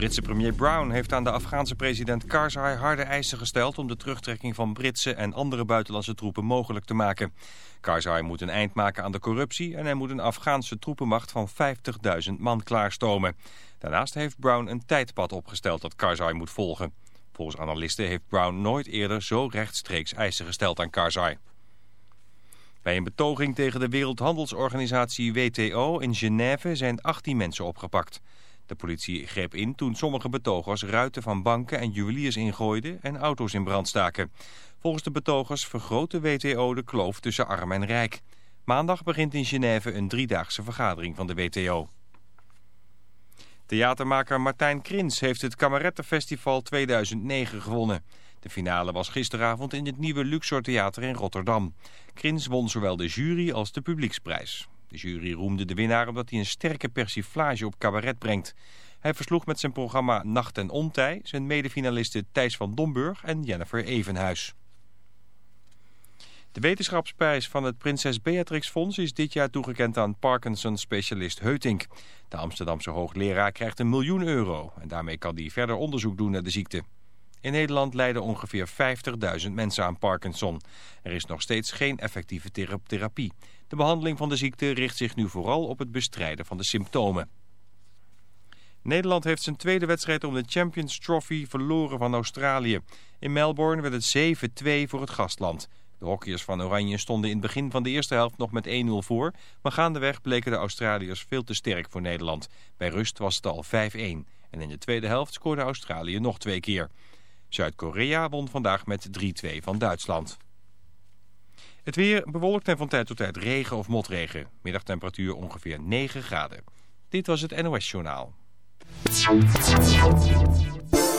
Britse premier Brown heeft aan de Afghaanse president Karzai harde eisen gesteld... om de terugtrekking van Britse en andere buitenlandse troepen mogelijk te maken. Karzai moet een eind maken aan de corruptie... en hij moet een Afghaanse troepenmacht van 50.000 man klaarstomen. Daarnaast heeft Brown een tijdpad opgesteld dat Karzai moet volgen. Volgens analisten heeft Brown nooit eerder zo rechtstreeks eisen gesteld aan Karzai. Bij een betoging tegen de Wereldhandelsorganisatie WTO in Genève zijn 18 mensen opgepakt. De politie greep in toen sommige betogers ruiten van banken en juweliers ingooiden en auto's in brand staken. Volgens de betogers vergroot de WTO de kloof tussen arm en rijk. Maandag begint in Genève een driedaagse vergadering van de WTO. Theatermaker Martijn Krins heeft het Kamerettenfestival 2009 gewonnen. De finale was gisteravond in het nieuwe Luxor Theater in Rotterdam. Krins won zowel de jury als de publieksprijs. De jury roemde de winnaar omdat hij een sterke persiflage op cabaret brengt. Hij versloeg met zijn programma Nacht en Ontij zijn medefinalisten Thijs van Domburg en Jennifer Evenhuis. De wetenschapsprijs van het Prinses Beatrix Fonds is dit jaar toegekend aan Parkinson-specialist Heutink. De Amsterdamse hoogleraar krijgt een miljoen euro en daarmee kan hij verder onderzoek doen naar de ziekte. In Nederland lijden ongeveer 50.000 mensen aan Parkinson. Er is nog steeds geen effectieve therapie. De behandeling van de ziekte richt zich nu vooral op het bestrijden van de symptomen. Nederland heeft zijn tweede wedstrijd om de Champions Trophy verloren van Australië. In Melbourne werd het 7-2 voor het gastland. De hockeyers van Oranje stonden in het begin van de eerste helft nog met 1-0 voor. Maar gaandeweg bleken de Australiërs veel te sterk voor Nederland. Bij rust was het al 5-1. En in de tweede helft scoorde Australië nog twee keer. Zuid-Korea won vandaag met 3-2 van Duitsland. Het weer bewolkt en van tijd tot tijd regen of motregen. Middagtemperatuur ongeveer 9 graden. Dit was het NOS Journaal.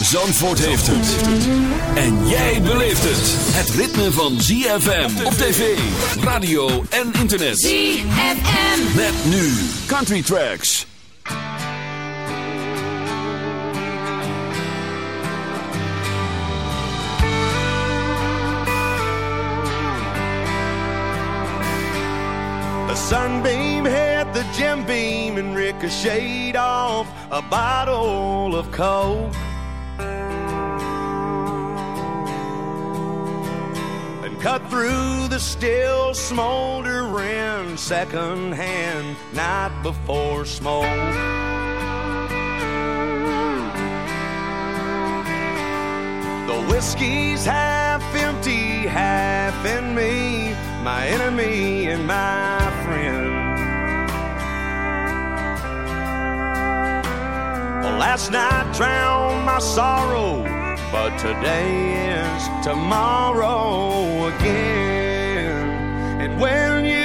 Zandvoort heeft het. En jij beleeft het. Het ritme van ZFM op tv, radio en internet. ZFM. Met nu Country Tracks. A sunbeam hit the gem beam and ricocheted off a bottle of coke. Cut through the still smoldering secondhand night before smoke. The whiskey's half empty, half in me, my enemy and my friend. Last night drowned my sorrow, but today is tomorrow again. And when you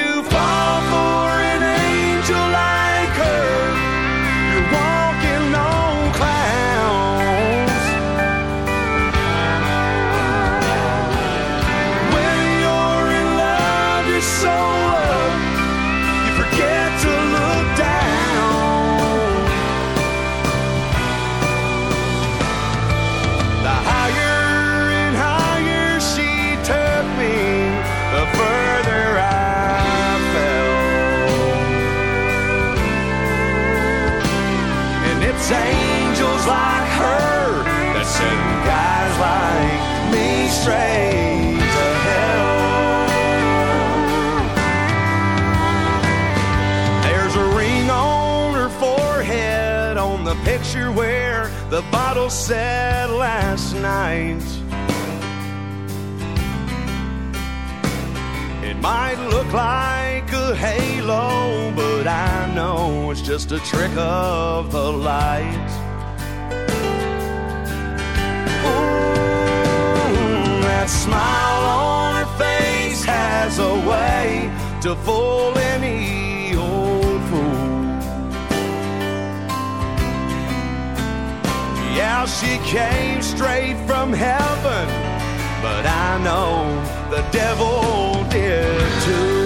said last night. It might look like a halo, but I know it's just a trick of the light. Ooh, that smile on her face has a way to fool any Yeah, she came straight from heaven, but I know the devil did too.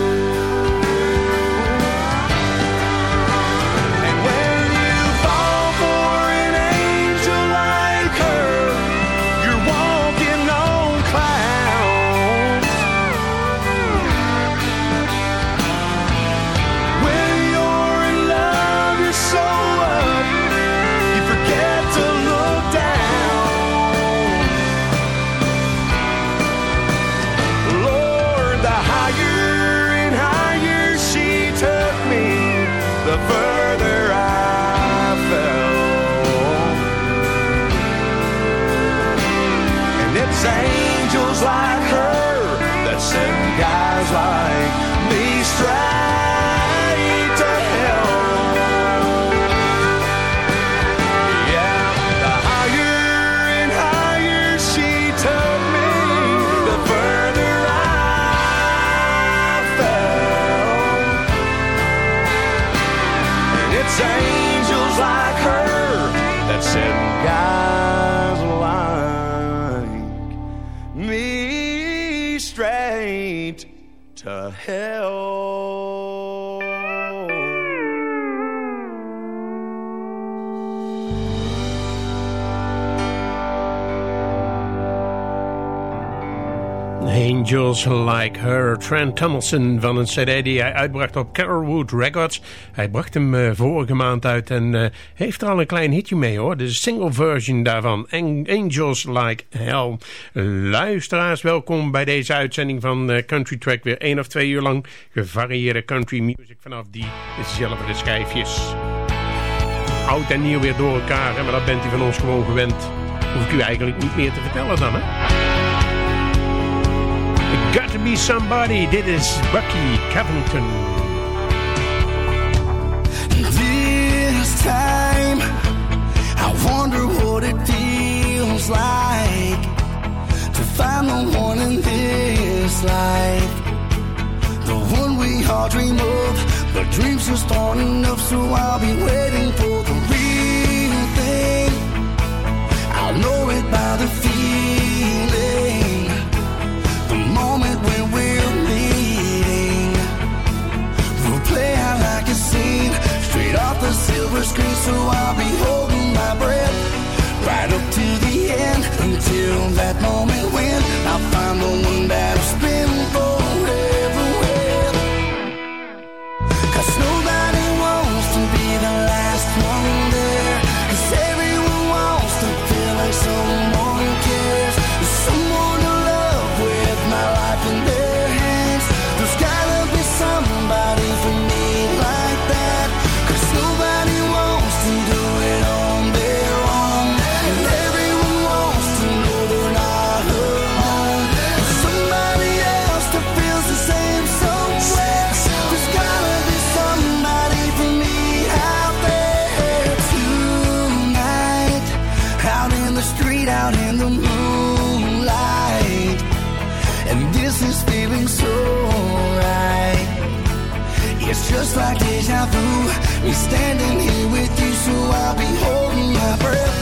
Angels Like Her. Trent Tomlinson van een cd die hij uitbracht op Carolwood Records. Hij bracht hem eh, vorige maand uit en eh, heeft er al een klein hitje mee hoor. De single version daarvan. Ang- Angels Like Hell. Luisteraars, welkom bij deze uitzending van eh, Country Track. Weer één of twee uur lang gevarieerde country music vanaf die zilveren schijfjes. Oud en nieuw weer door elkaar, hè, maar dat bent u van ons gewoon gewend. Hoef ik u eigenlijk niet meer te vertellen dan hè. Got to be somebody. Dit is Bucky Covington. This time, I wonder what it feels like to find the one in this life. The one we all dream of, but dreams just aren't enough, so I'll be waiting for the real thing. I'll know it by the feeling. Straight off the silver screen. So I'll be holding my breath right up to the end until that moment when I'll find the one that'll spin forever deja. Me standing here with you, so I'll be holding my breath.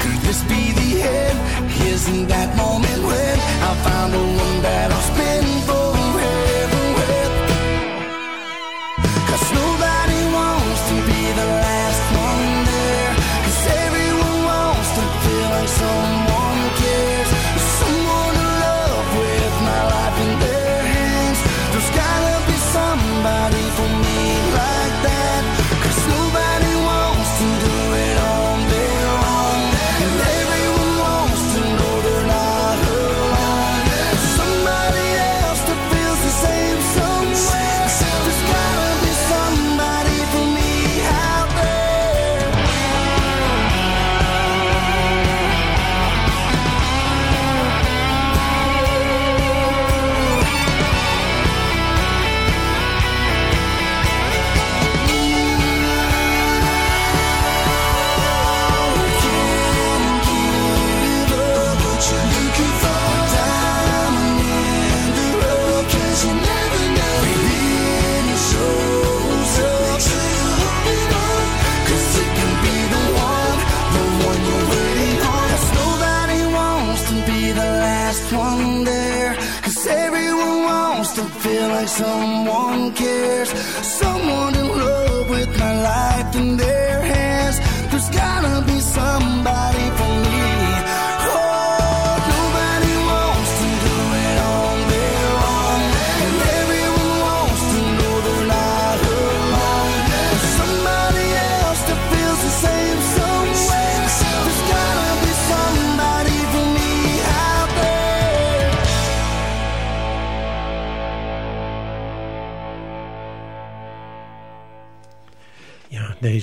Could this be the end? Isn't that moment when I found the one that I'll spend forever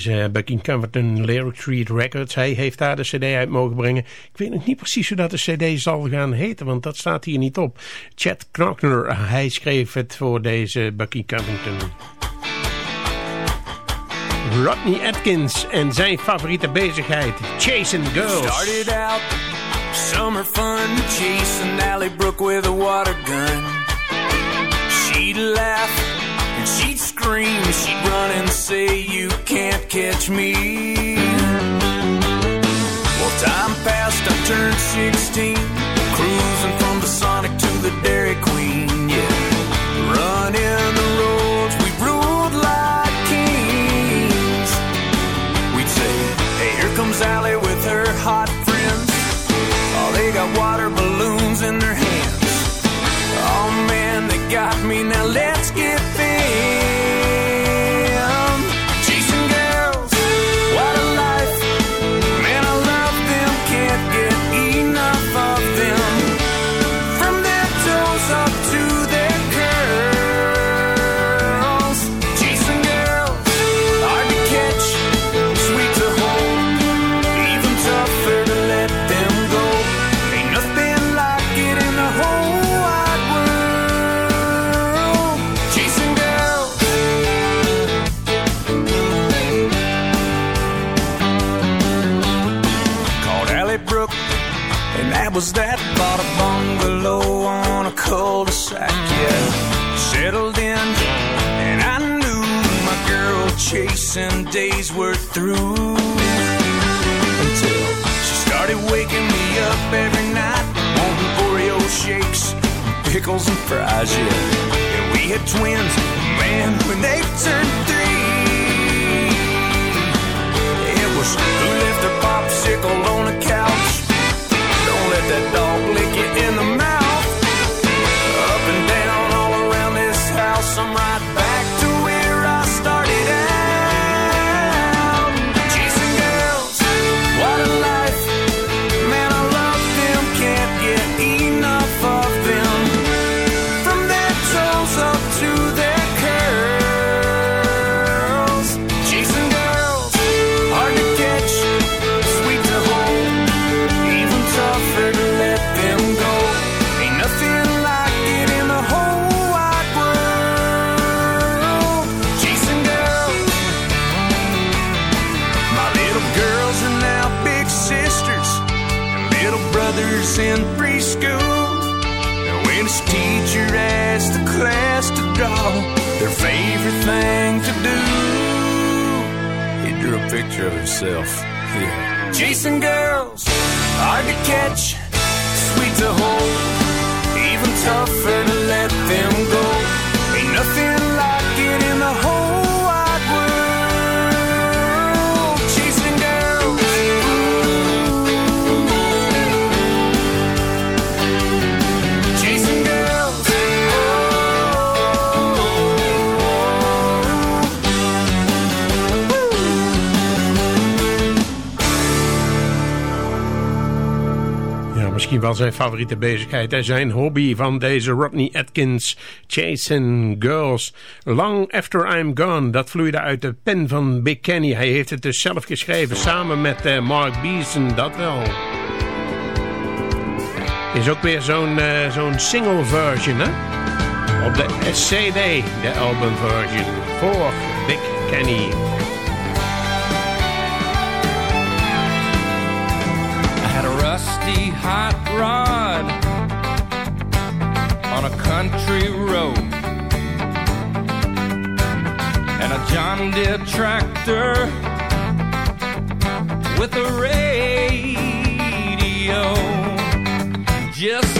Ja, deze Bucking Cumberton Lyric Street Records. Hij heeft daar de cd uit mogen brengen. Ik weet nog niet precies hoe dat de cd zal gaan heten, want dat staat hier niet op. Chad Knockner, hij schreef het voor deze Bucking Cumberton. Rodney Atkins en zijn favoriete bezigheid, Chasing Girls. Started out summer fun, chasing Allie Brook with a water gun. She'd laugh scream, she'd run and say, You can't catch me. Well, time passed, I turned 16, cruising from the Sonic to the Dairy Queen, yeah. Running the roads, we ruled like kings. We'd say, Hey, here comes Allie with her hot friends. Oh, they got water balloons in their hands. Oh man, they got me. Now let's get was that. Bought a bungalow on a cul-de-sac, yeah. Settled in, and I knew my girl chasing days were through. Until she started waking me up every night, wanting Oreo shakes, pickles and fries, yeah. And we had twins, man, when they turned three. It was who left their popsicle on a couch. That dog lick you in the mouth. Picture of himself. Yeah. Chasing girls, hard to catch, sweet to hold, Wel zijn favoriete bezigheid en zijn hobby van deze Rodney Atkins, Chasing Girls. Long After I'm Gone, dat vloeide uit de pen van Big Kenny. Hij heeft het dus zelf geschreven, samen met eh, Mark Beeson, dat wel. Is ook weer zo'n eh, zo'n single version, hè? Op de CD, de album version, voor Big Kenny. Hot rod on a country road and a John Deere tractor with a radio. Just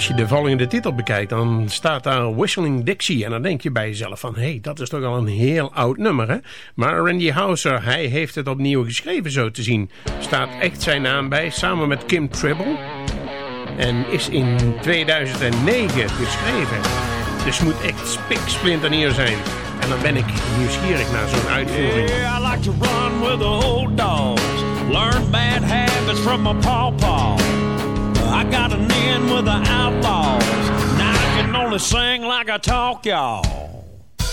Als je de volgende titel bekijkt, dan staat daar Whistling Dixie. En dan denk je bij jezelf van, hé, hey, dat is toch al een heel oud nummer, hè? Maar Randy Houser, hij heeft het opnieuw geschreven, zo te zien. Staat echt zijn naam bij, samen met Kim Tribble. En is in 2009 geschreven. Dus moet echt spiksplinternier zijn. En dan ben ik nieuwsgierig naar zo'n uitvoering. Yeah, I like to run with the old dogs. Learn bad habits from my pawpaw. I got an in with the outlaws. Now I can only sing like I talk, y'all. Uh,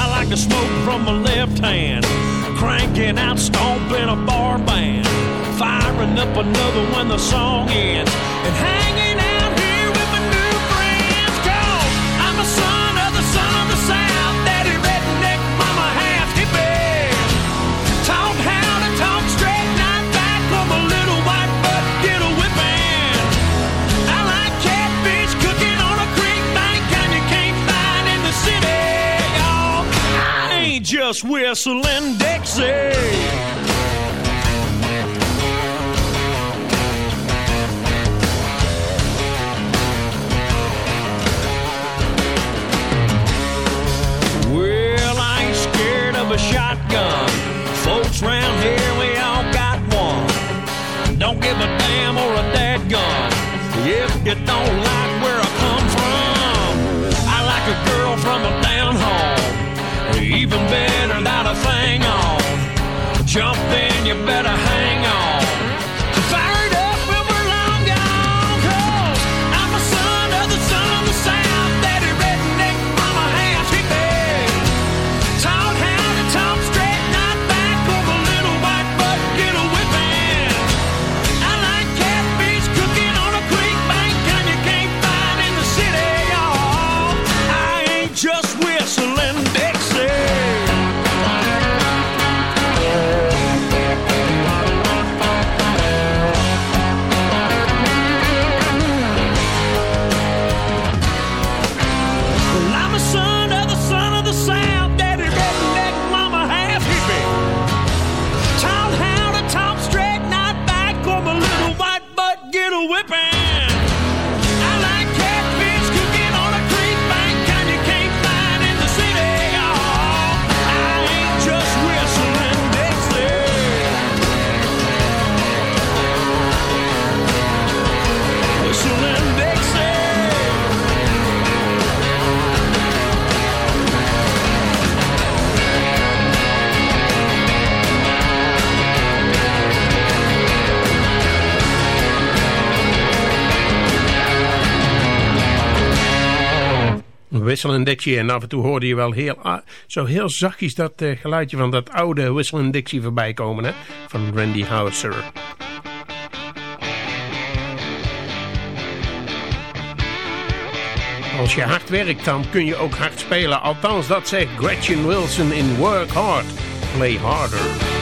I like to smoke from my left hand. Cranking out, stomping a bar band. Firing up another when the song ends. And hanging out just whistling Dixie. Well, I ain't scared of a shotgun. Folks round here, we all got one. Don't give a damn or a dadgun if you don't thing on. Jump in, you better hang on. Get Whistle Dixie. En af en toe hoorde je wel heel, zo heel zachtjes dat uh, geluidje van dat oude Whistle Dixie voorbij komen. Hè? Van Randy Houser. Als je hard werkt, dan kun je ook hard spelen. Althans, dat zegt Gretchen Wilson in Work Hard, Play Harder.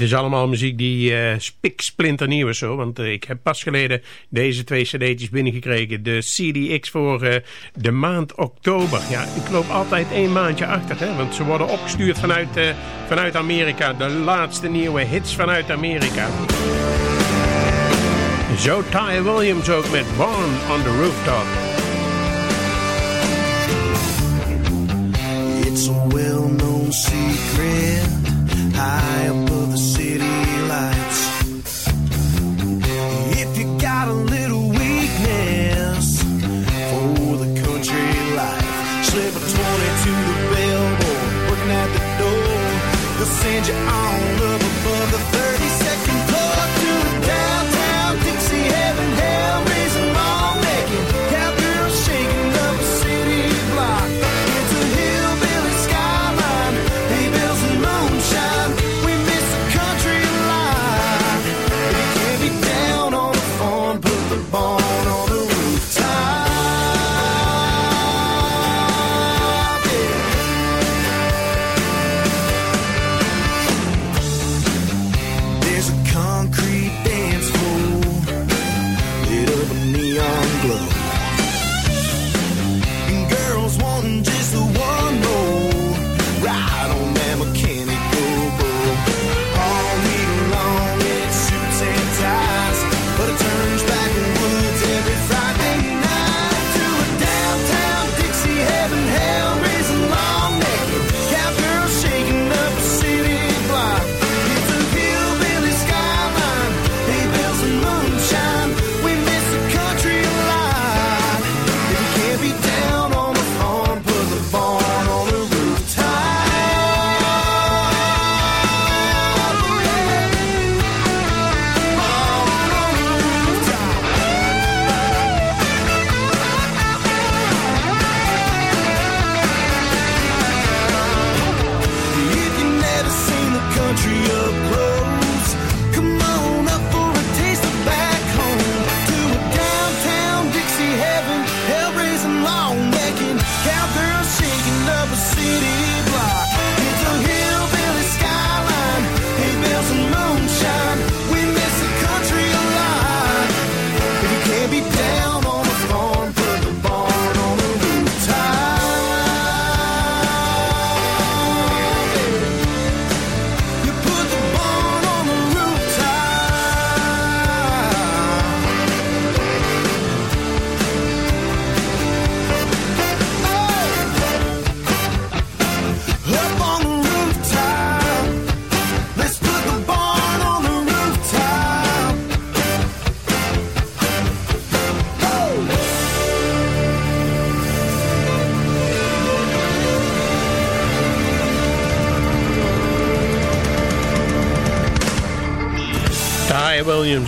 Is allemaal muziek die uh, spik splinternieuw is zo. Want uh, ik heb pas geleden deze twee cd'tjes binnengekregen. De CDX voor uh, de maand oktober. Ja, ik loop altijd één maandje achter. Hè, want ze worden opgestuurd vanuit, vanuit Amerika. De laatste nieuwe hits vanuit Amerika. Zo Ty Williams ook met Born on the Rooftop. It's a well-known secret high If you got a little weakness for the country life, slip a 20 to the bellboy, working at the door. They'll send you on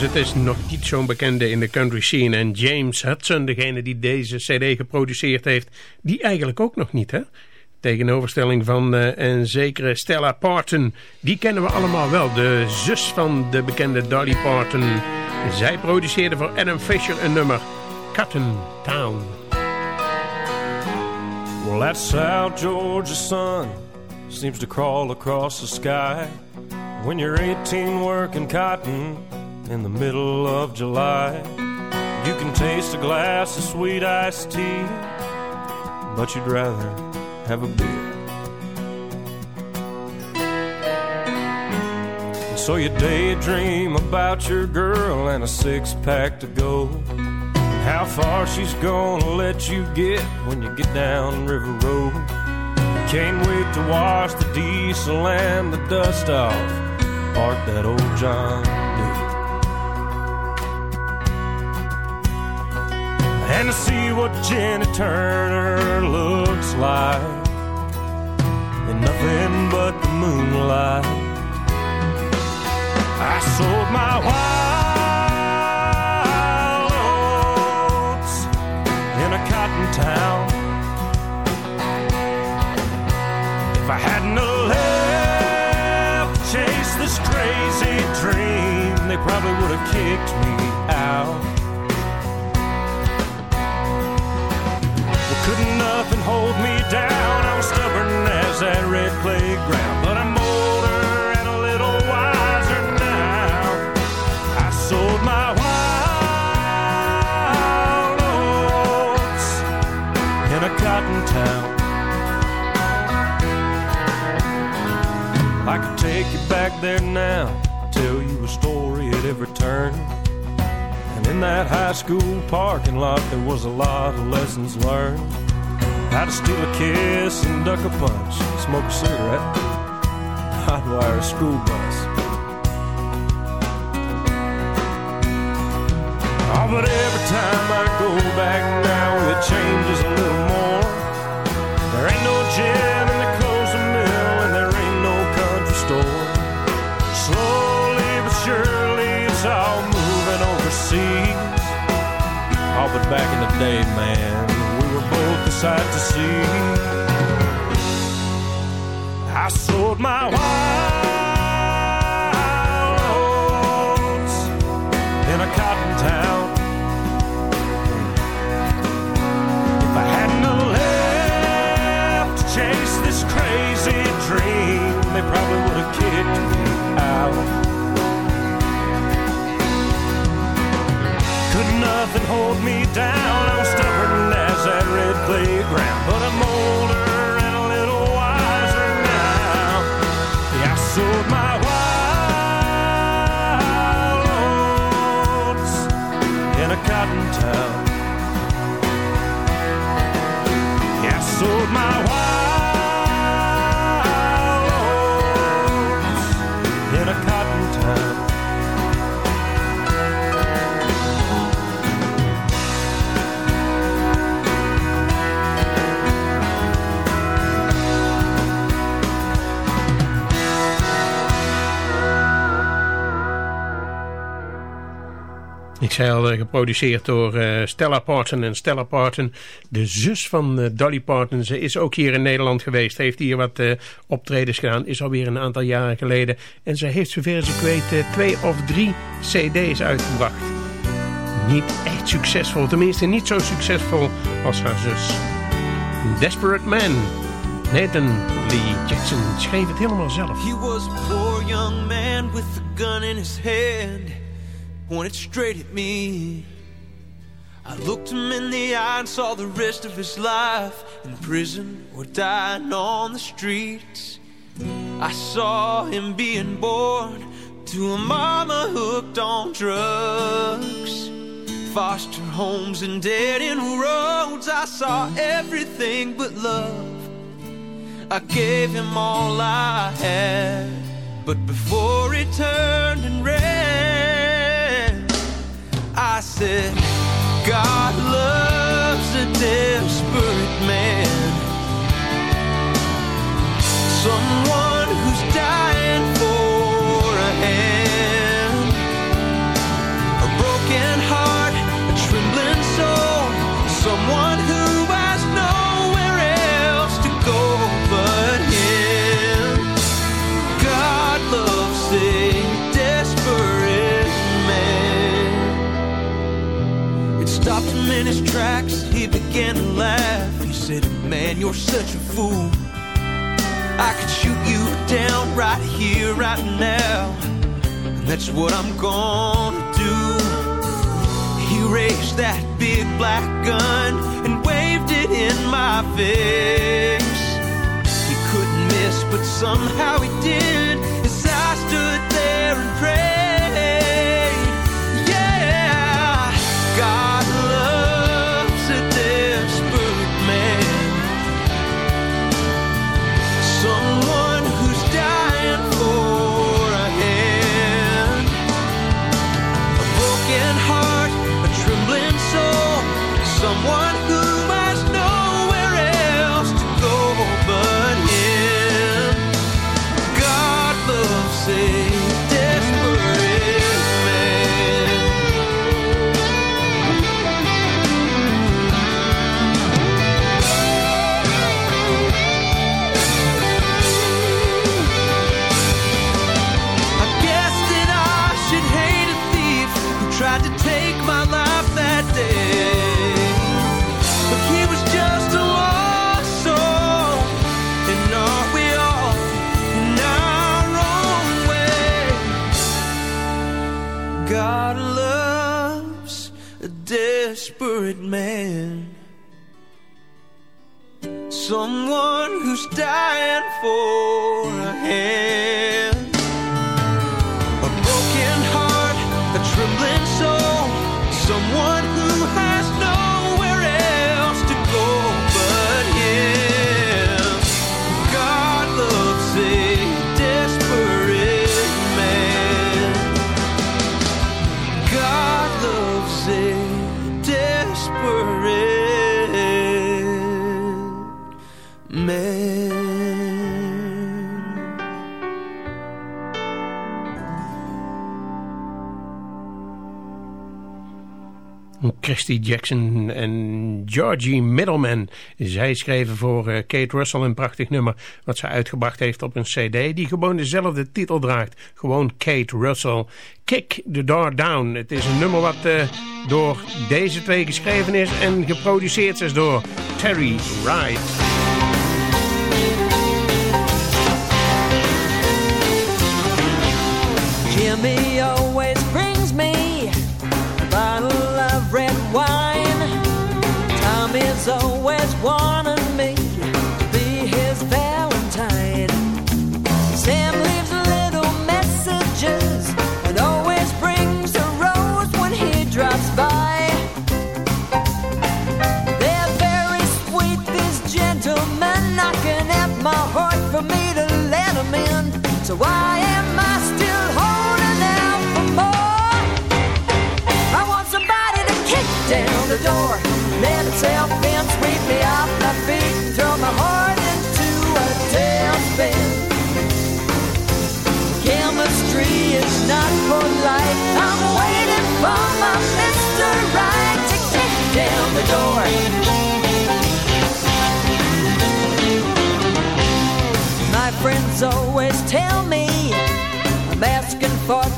Het is nog niet zo'n bekende in de country scene. En James Hudson, degene die deze cd geproduceerd heeft, die eigenlijk ook nog niet, hè? Tegenoverstelling van uh, een zekere Stella Parton. Die kennen we allemaal wel, de zus van de bekende Dolly Parton. Zij produceerde voor Adam Fisher een nummer, Cotton Town. Well, that South Georgia sun seems to crawl across the sky when you're 18 working cotton in the middle of July. You can taste a glass of sweet iced tea, but you'd rather have a beer. And so you daydream about your girl and a six pack to go. How far she's gonna let you get when you get down River Road. Can't wait to wash the diesel and the dust off. Park that old John And to see what Jenny Turner looks like in nothing but the moonlight. I sold my wild oats in a cotton town. If I hadn't left to chase this crazy dream, they probably would have kicked me out. Hold me down. I was stubborn as that red clay ground, but I'm older and a little wiser now. I sold my wild oats in a cotton town. I could take you back there now, tell you a story at every turn. And in that high school parking lot, there was a lot of lessons learned. How to steal a kiss and duck a punch, smoke a cigarette, hotwire a school bus. Oh, but every time I go back now, it changes a little more. There ain't no gym and they close the mill, and there ain't no country store. Slowly but surely, it's all moving overseas. Oh, but back in the day, man, we were both sight to see. I sold my wild oats in a cotton town. If I hadn't left to chase this crazy dream, they probably would have kicked me out. Could nothing hold me down? That red playground, but I'm Eh, geproduceerd door eh, Stella Parton. En Stella Parton, de zus van eh, Dolly Parton. Ze is ook hier in Nederland geweest. Heeft hier wat optredens gedaan. Is alweer een aantal jaren geleden. En ze heeft zover als ik weet twee of drie cd's uitgebracht. Niet echt succesvol. Tenminste niet zo succesvol als haar zus. Desperate Man. Nathan Lee Jackson schreef het helemaal zelf. He was poor young man with a gun in his hand, pointed straight at me. I looked him in the eye and saw the rest of his life in prison or dying on the streets. I saw him being born to a mama hooked on drugs. Foster homes and dead end roads. I saw everything but love. I gave him all I had. But before he turned and ran, I said, God loves a desperate man. Someone began to laugh. He said, Man, you're such a fool. I could shoot you down right here, right now. And that's what I'm gonna do. He raised that big black gun and waved it in my face. He couldn't miss, but somehow he did. As I stood there and prayed. Jackson en Georgie Middleman. Zij schreven voor eh, Kate Russell een prachtig nummer... wat ze uitgebracht heeft op een cd... die gewoon dezelfde titel draagt. Gewoon Kate Russell. Kick the Door Down. Het is een nummer wat eh, door deze twee geschreven is... en geproduceerd is door Terry Wright. Jimmy always So why am I still holding out for more? I want somebody to kick down the door, let itself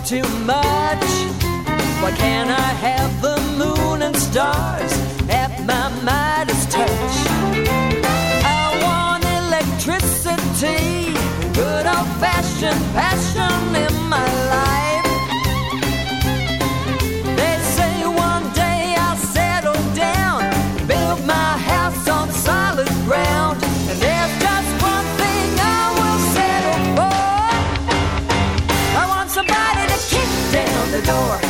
too much. Why can't I have the moon and stars door,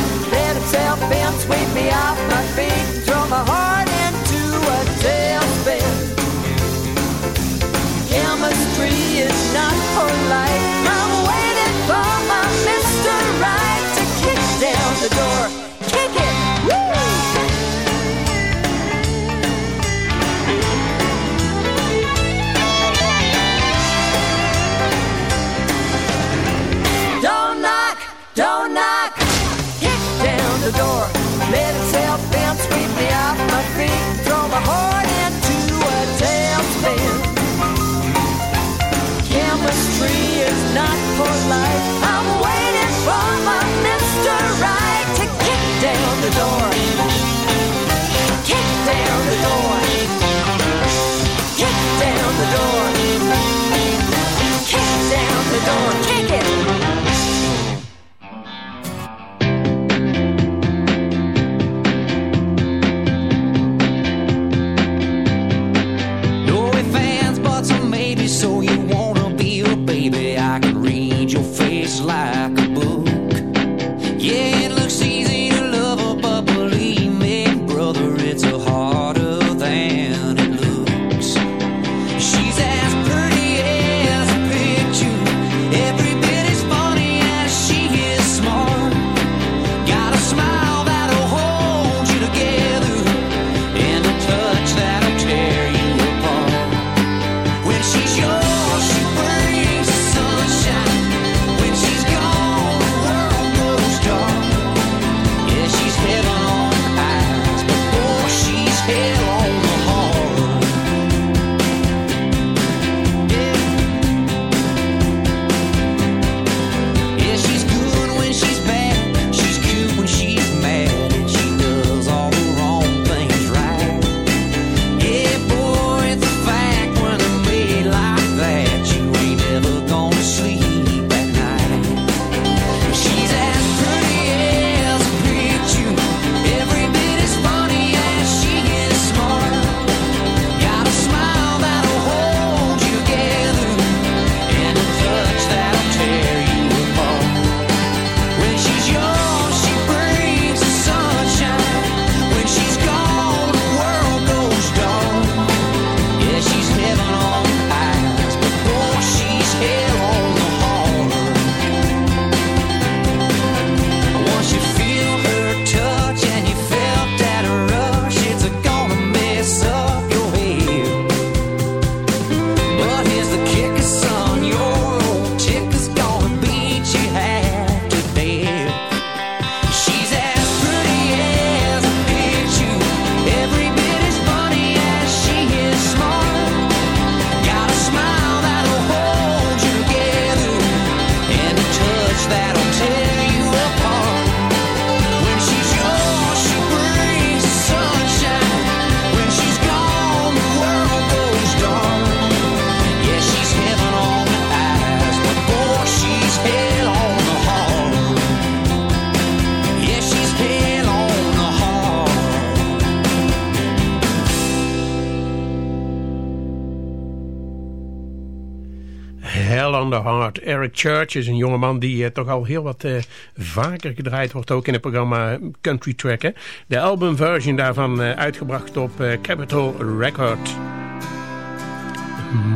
Church is een jongeman die eh, toch al heel wat eh, vaker gedraaid wordt. Ook in het programma Country Track. Hè? De albumversion daarvan eh, uitgebracht op Capitol Record.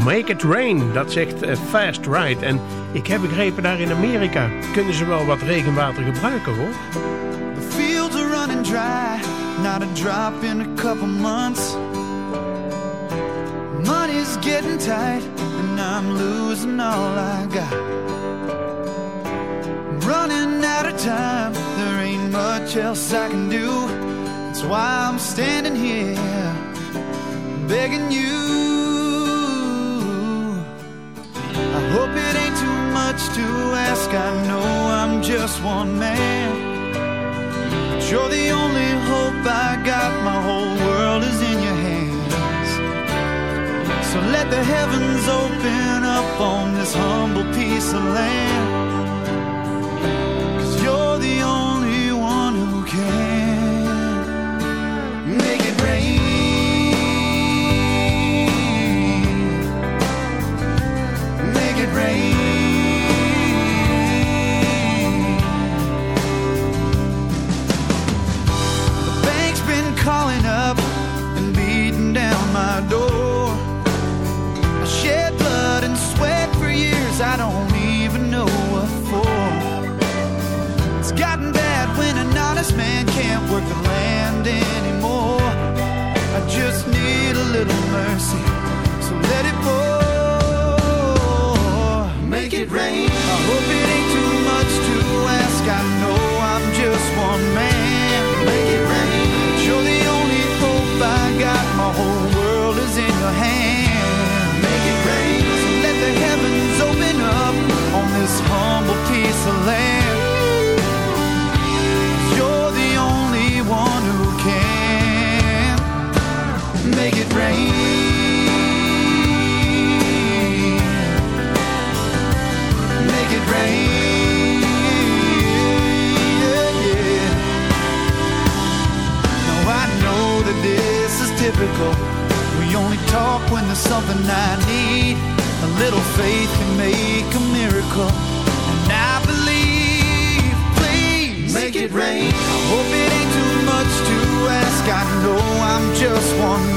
Make it rain, dat zegt Fast Ride. En ik heb begrepen daar in Amerika kunnen ze wel wat regenwater gebruiken hoor. The fields are running dry, not a drop in a couple months. Money's getting tight. I'm losing all I got. I'm running out of time, there ain't much else I can do. That's why I'm standing here begging you. I hope it ain't too much to ask. I know I'm just one man. But you're the only hope I got. My whole world is in so let the heavens open up on this humble piece of land. Cause you're the only one who can make it rain. little mercy. So let it pour, make it rain. little faith can make a miracle. And I believe, please make it rain. I hope it ain't too much to ask. I know I'm just one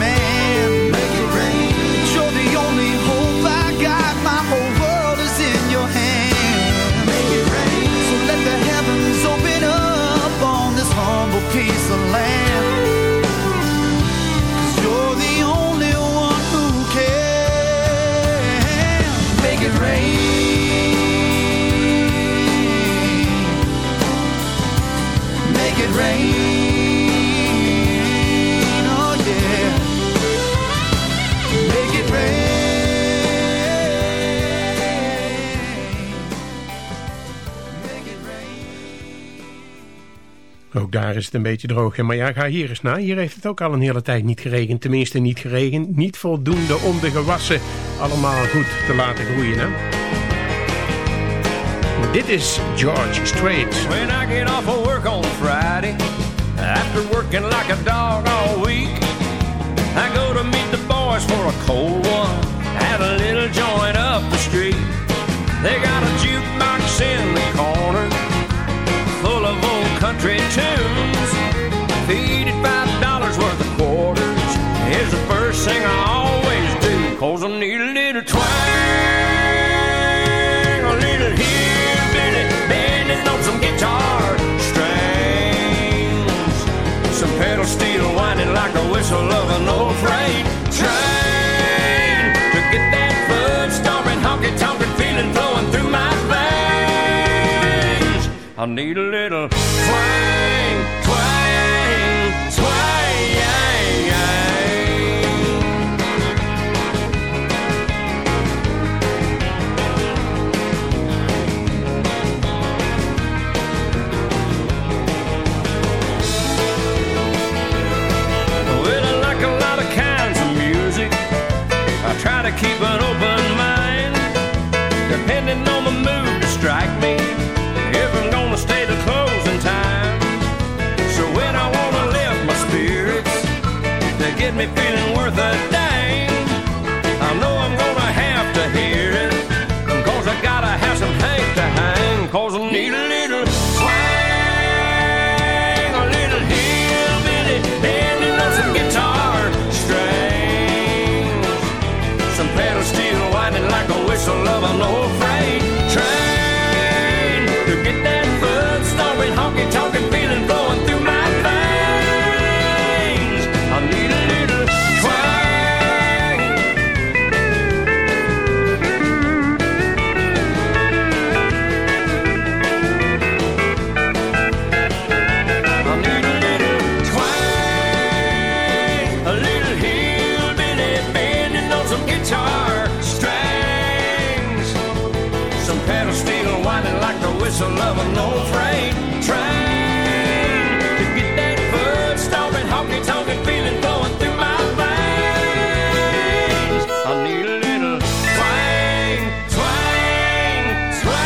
Ook daar is het een beetje droog. Maar ja, ga hier eens naar. Hier heeft het ook al een hele tijd niet geregend. Tenminste niet geregend. Niet voldoende om de gewassen allemaal goed te laten groeien. Hè? Dit is George Strait. When I get off of work on Friday, after working like a dog all week, I go to meet the boys for a cold one at a little joint up the street. They got a jukebox in the corner full of old country tunes. Feed it five dollars worth of quarters is the first thing I always do, cause I need a little twang, I need a little whistle of an old freight train to get that foot stomping, honky tonkin' feeling flowing through my veins. I need a little twang, twang, twang.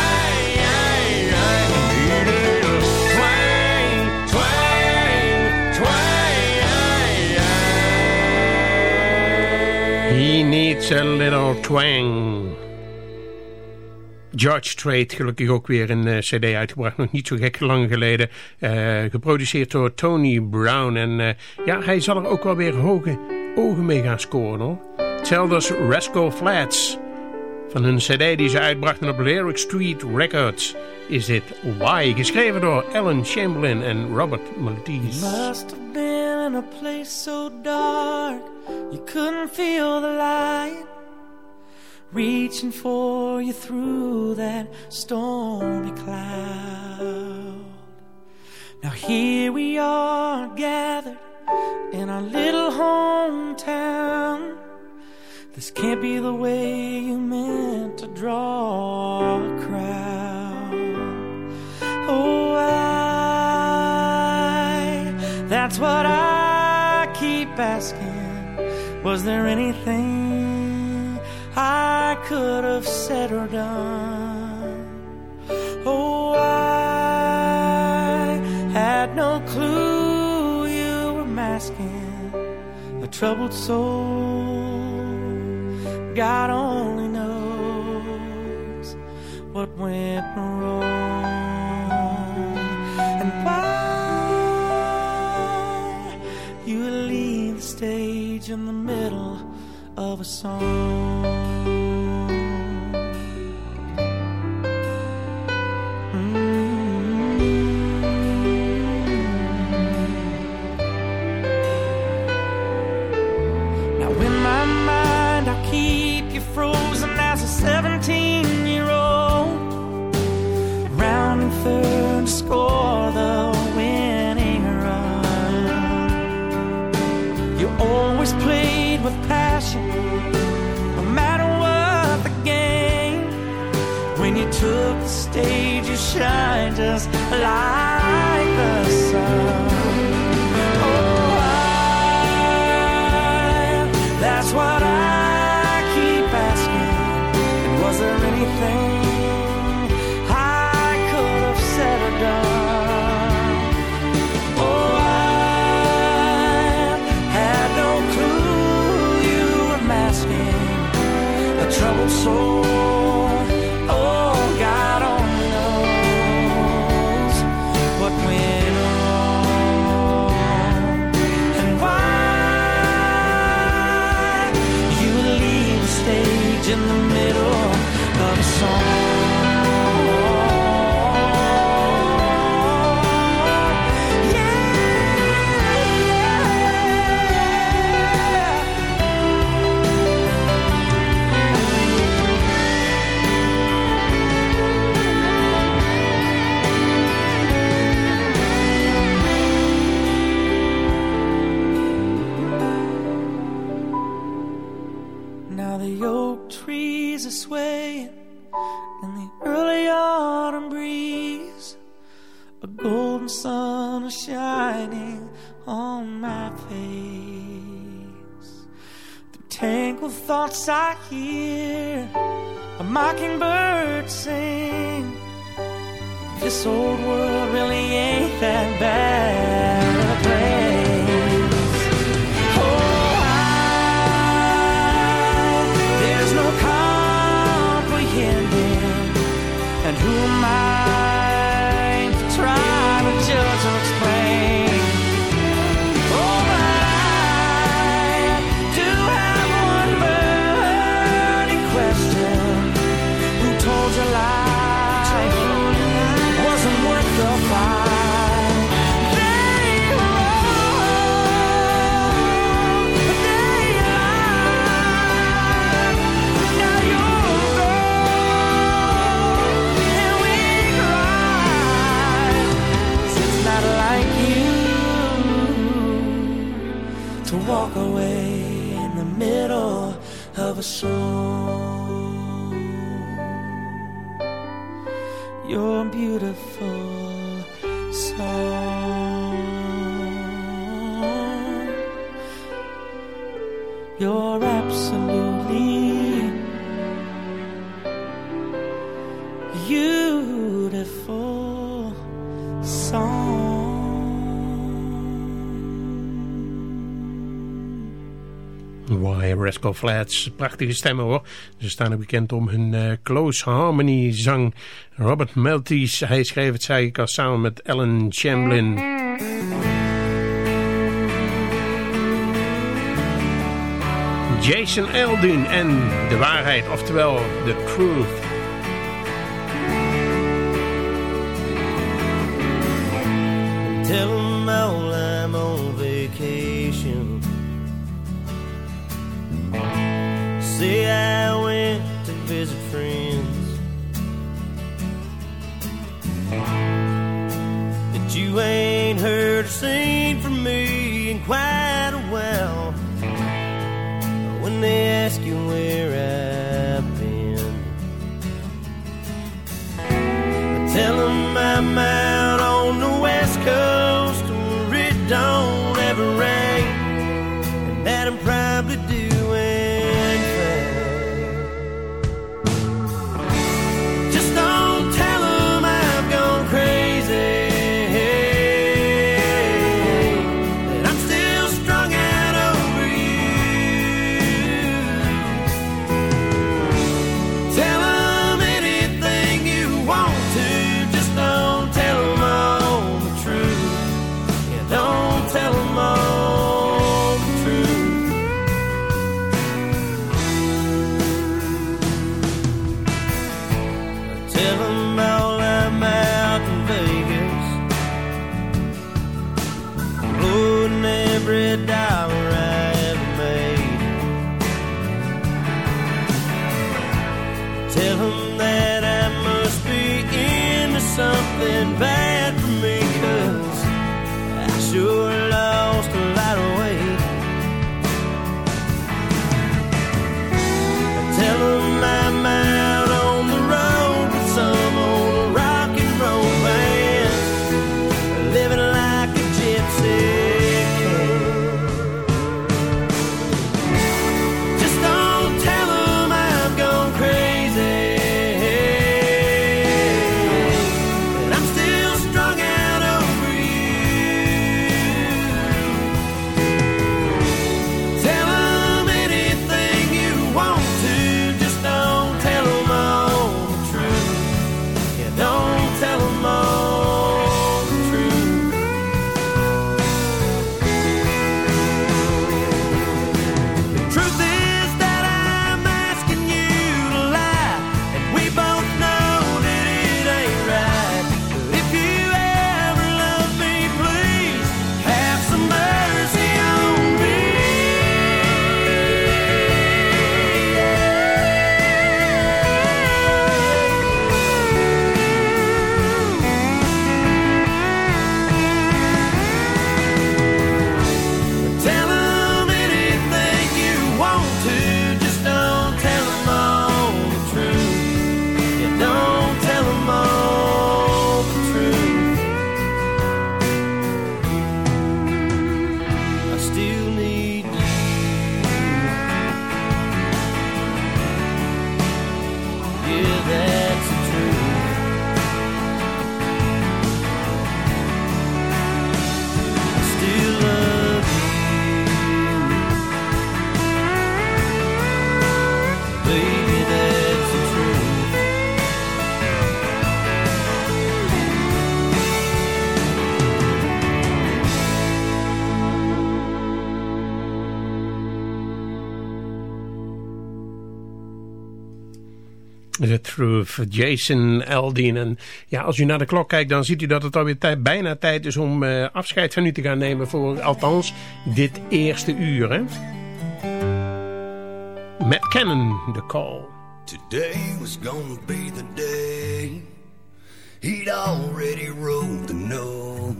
I need a little twang, twang, twang. He needs a little twang. George Strait, gelukkig ook weer een eh, cd uitgebracht, nog niet zo gek lang geleden. eh, geproduceerd door Tony Brown. En eh, ja, hij zal er ook wel weer hoge ogen mee gaan scoren hoor. Als Rascal Flats. Van hun cd die ze uitbrachten op Lyric Street Records is dit Why, geschreven door Alan Chamberlain en Robert Maltese. Must have been in a place so dark you couldn't feel the light reaching for you through that stormy cloud. Now here we are gathered in our little hometown. This can't be the way you meant to draw a crowd. Oh, I, that's what I keep asking. Was there anything I could have said or done. Oh, I had no clue you were masking a troubled soul. God only knows what went wrong and why you leave the stage in the middle of a song. shine just thoughts I hear a mockingbird sing. This old world really ain't. Rascal Flats. Prachtige stemmen hoor. Ze staan ook bekend om hun eh, close harmony zang. Robert Melties. hij schreef het zei ik al samen met Ellen Chamberlain. Jason Eldin en de waarheid, oftewel The Truth. Say I went to visit friends That you ain't heard or seen from me in quite a while. When they ask you where I've been I tell them I'm out Live, Jason Aldean. En ja, als u naar de klok kijkt, dan ziet u dat het alweer tij, bijna tijd is om uh, afscheid van u te gaan nemen voor althans dit eerste uur. Hè? Matt Cannon, The Call. Today was gonna be the day He'd already wrote the note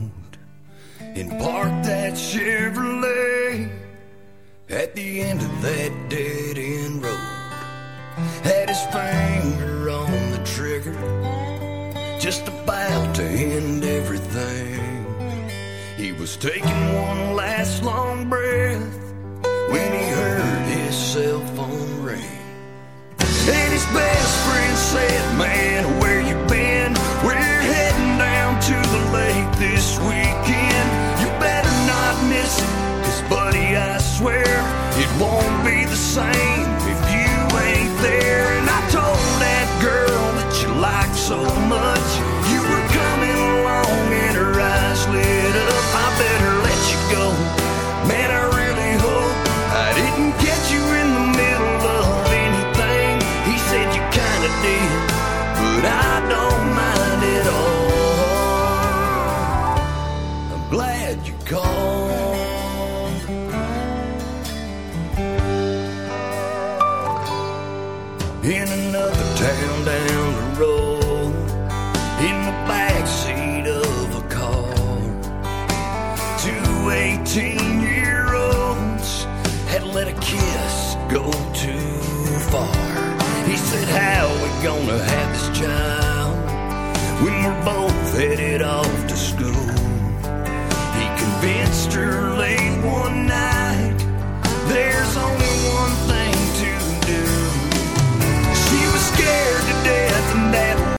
And parked that Chevrolet At the end of that dead end road Had his finger trigger, just about to end everything. He was taking one last long breath when he heard his cell phone ring. And his best friend said, Man, where you been? We're heading down to the lake this weekend. You better not miss it, cause buddy, I swear it won't be the same. gonna have this child when we're both headed off to school. He convinced her late one